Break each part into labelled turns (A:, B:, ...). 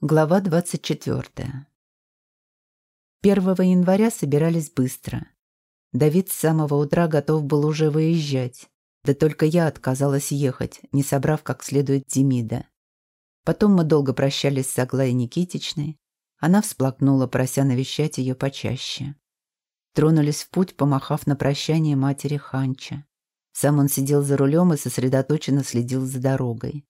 A: Глава 24. 1 января собирались быстро. Давид с самого утра готов был уже выезжать. Да только я отказалась ехать, не собрав как следует Демида. Потом мы долго прощались с Аглаей Никитичной. Она всплакнула, прося навещать ее почаще. Тронулись в путь, помахав на прощание матери Ханча. Сам он сидел за рулем и сосредоточенно следил за дорогой.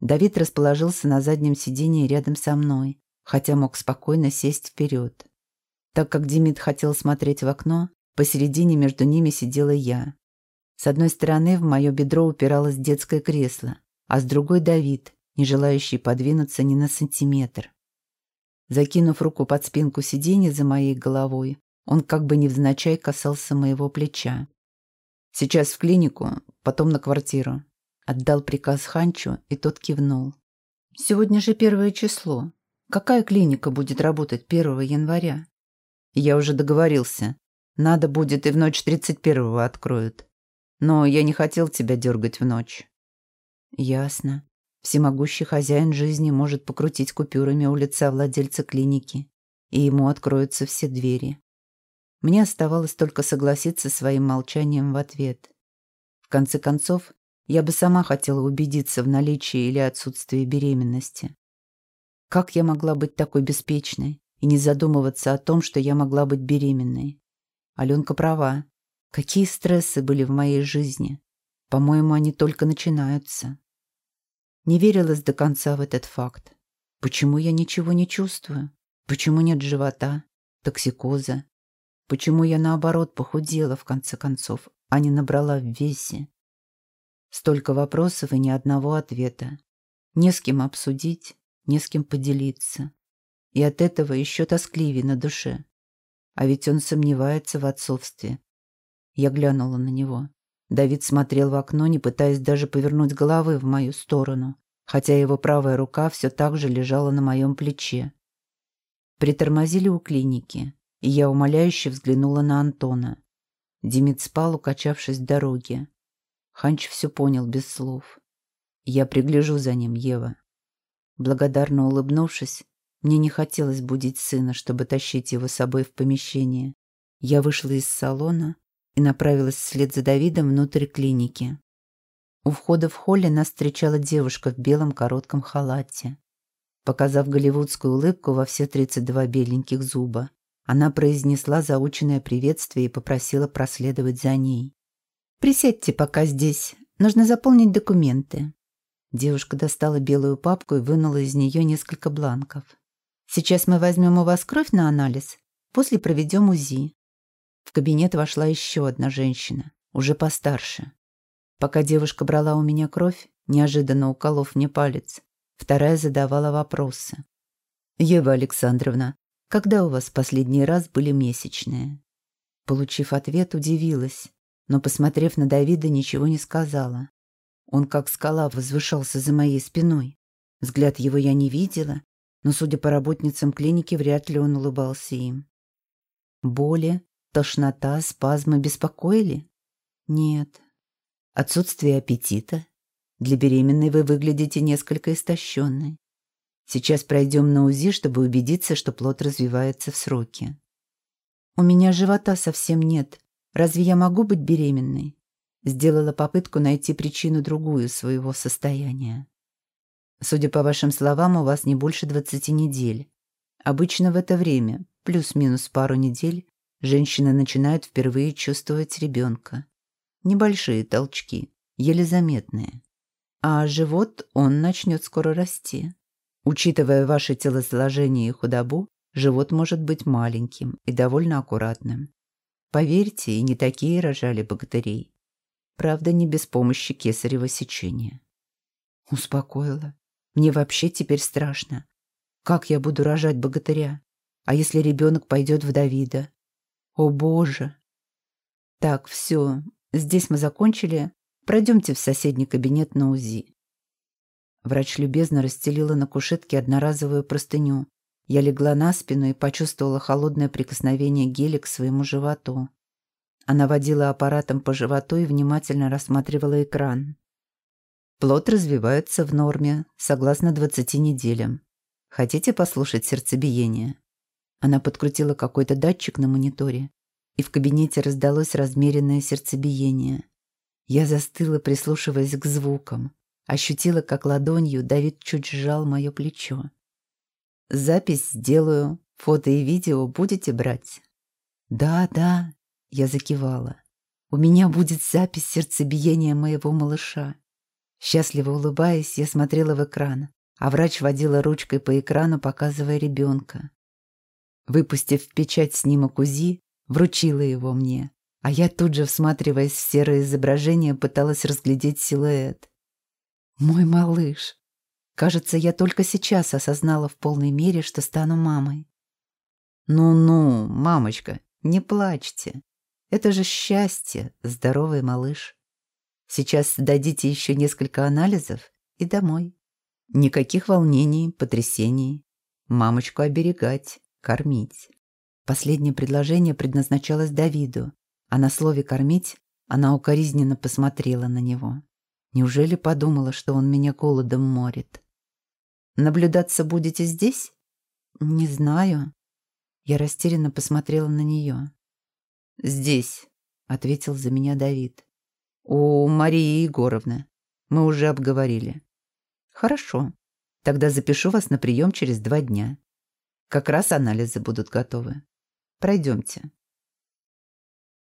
A: Давид расположился на заднем сиденье рядом со мной, хотя мог спокойно сесть вперед. Так как Демид хотел смотреть в окно, посередине между ними сидела я. С одной стороны в мое бедро упиралось детское кресло, а с другой Давид, не желающий подвинуться ни на сантиметр. Закинув руку под спинку сиденья за моей головой, он как бы невзначай касался моего плеча. «Сейчас в клинику, потом на квартиру. Отдал приказ Ханчу, и тот кивнул. «Сегодня же первое число. Какая клиника будет работать 1 января?» «Я уже договорился. Надо будет и в ночь 31-го откроют. Но я не хотел тебя дергать в ночь». «Ясно. Всемогущий хозяин жизни может покрутить купюрами у лица владельца клиники, и ему откроются все двери. Мне оставалось только согласиться своим молчанием в ответ. В конце концов, я бы сама хотела убедиться в наличии или отсутствии беременности. Как я могла быть такой беспечной и не задумываться о том, что я могла быть беременной? Аленка права. Какие стрессы были в моей жизни? По-моему, они только начинаются. Не верилась до конца в этот факт. Почему я ничего не чувствую? Почему нет живота, токсикоза? Почему я, наоборот, похудела, в конце концов, а не набрала в весе? Столько вопросов и ни одного ответа. Не с кем обсудить, не с кем поделиться. И от этого еще тоскливее на душе. А ведь он сомневается в отцовстве. Я глянула на него. Давид смотрел в окно, не пытаясь даже повернуть головы в мою сторону, хотя его правая рука все так же лежала на моем плече. Притормозили у клиники, и я умоляюще взглянула на Антона. Демид спал, укачавшись в дороге. Ханч все понял без слов. «Я пригляжу за ним, Ева». Благодарно улыбнувшись, мне не хотелось будить сына, чтобы тащить его с собой в помещение. Я вышла из салона и направилась вслед за Давидом внутрь клиники. У входа в холле нас встречала девушка в белом коротком халате. Показав голливудскую улыбку во все 32 беленьких зуба, она произнесла заученное приветствие и попросила проследовать за ней. «Присядьте пока здесь. Нужно заполнить документы». Девушка достала белую папку и вынула из нее несколько бланков. «Сейчас мы возьмем у вас кровь на анализ, после проведем УЗИ». В кабинет вошла еще одна женщина, уже постарше. Пока девушка брала у меня кровь, неожиданно уколов мне палец, вторая задавала вопросы. «Ева Александровна, когда у вас последний раз были месячные?» Получив ответ, удивилась но, посмотрев на Давида, ничего не сказала. Он как скала возвышался за моей спиной. Взгляд его я не видела, но, судя по работницам клиники, вряд ли он улыбался им. Боли, тошнота, спазмы беспокоили? Нет. Отсутствие аппетита? Для беременной вы выглядите несколько истощенной. Сейчас пройдем на УЗИ, чтобы убедиться, что плод развивается в сроки. У меня живота совсем нет, Разве я могу быть беременной? Сделала попытку найти причину другую своего состояния. Судя по вашим словам, у вас не больше 20 недель. Обычно в это время, плюс-минус пару недель, женщины начинают впервые чувствовать ребенка. Небольшие толчки, еле заметные. А живот он начнет скоро расти. Учитывая ваше телосложение и худобу, живот может быть маленьким и довольно аккуратным. Поверьте, и не такие рожали богатырей. Правда, не без помощи кесарево сечения. Успокоила. Мне вообще теперь страшно. Как я буду рожать богатыря? А если ребенок пойдет в Давида? О, Боже! Так, все. Здесь мы закончили. Пройдемте в соседний кабинет на УЗИ. Врач любезно расстелила на кушетке одноразовую простыню, я легла на спину и почувствовала холодное прикосновение геля к своему животу. Она водила аппаратом по животу и внимательно рассматривала экран. Плод развивается в норме, согласно 20 неделям. Хотите послушать сердцебиение?» Она подкрутила какой-то датчик на мониторе, и в кабинете раздалось размеренное сердцебиение. Я застыла, прислушиваясь к звукам. Ощутила, как ладонью Давид чуть сжал мое плечо. «Запись сделаю, фото и видео будете брать?» «Да, да», — я закивала. «У меня будет запись сердцебиения моего малыша». Счастливо улыбаясь, я смотрела в экран, а врач водила ручкой по экрану, показывая ребенка. Выпустив в печать снимок УЗИ, вручила его мне, а я тут же, всматриваясь в серое изображение, пыталась разглядеть силуэт. Мой малыш. Кажется, я только сейчас осознала в полной мере, что стану мамой. Ну-ну, мамочка, не плачьте. Это же счастье, здоровый малыш. Сейчас дадите еще несколько анализов и домой. Никаких волнений, потрясений. Мамочку оберегать, кормить. Последнее предложение предназначалось Давиду, а на слове «кормить» она укоризненно посмотрела на него. Неужели подумала, что он меня голодом морит? «Наблюдаться будете здесь?» «Не знаю». Я растерянно посмотрела на нее. «Здесь», — ответил за меня Давид. «У Марии Егоровны. Мы уже обговорили». «Хорошо. Тогда запишу вас на прием через два дня. Как раз анализы будут готовы. Пройдемте».